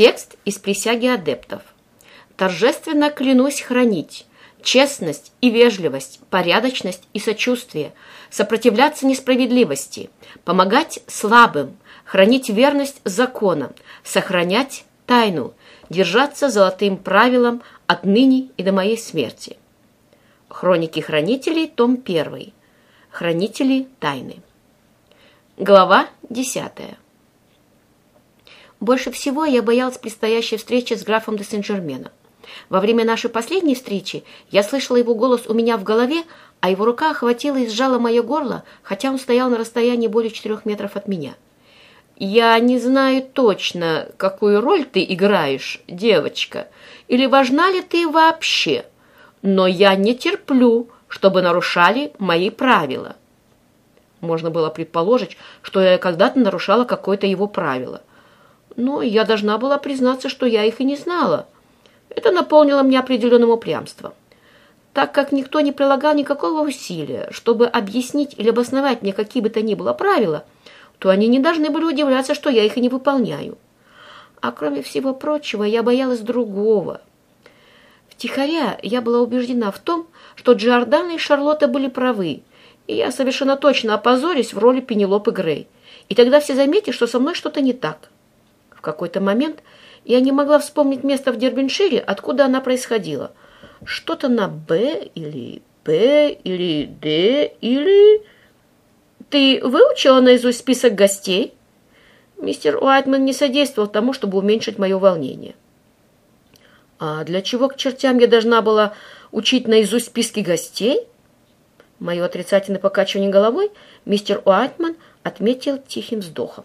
Текст из присяги адептов. Торжественно клянусь хранить честность и вежливость, порядочность и сочувствие, сопротивляться несправедливости, помогать слабым, хранить верность законам, сохранять тайну, держаться золотым правилом отныне и до моей смерти. Хроники хранителей, том 1. Хранители тайны. Глава 10. Больше всего я боялась предстоящей встречи с графом де Сен-Жерменом. Во время нашей последней встречи я слышала его голос у меня в голове, а его рука охватила и сжала мое горло, хотя он стоял на расстоянии более четырех метров от меня. «Я не знаю точно, какую роль ты играешь, девочка, или важна ли ты вообще, но я не терплю, чтобы нарушали мои правила». Можно было предположить, что я когда-то нарушала какое-то его правило. Но я должна была признаться, что я их и не знала. Это наполнило меня определенным упрямством. Так как никто не прилагал никакого усилия, чтобы объяснить или обосновать мне какие бы то ни было правила, то они не должны были удивляться, что я их и не выполняю. А кроме всего прочего, я боялась другого. Втихаря я была убеждена в том, что Джордана и Шарлотта были правы, и я совершенно точно опозорюсь в роли Пенелопы Грей. И тогда все заметят, что со мной что-то не так. В какой-то момент я не могла вспомнить место в Дербеншире, откуда она происходила. Что-то на «Б» или «П» или «Д» или... Ты выучила наизусть список гостей? Мистер Уайтман не содействовал тому, чтобы уменьшить мое волнение. А для чего к чертям я должна была учить наизусть списки гостей? Мое отрицательное покачивание головой мистер Уайтман отметил тихим вздохом.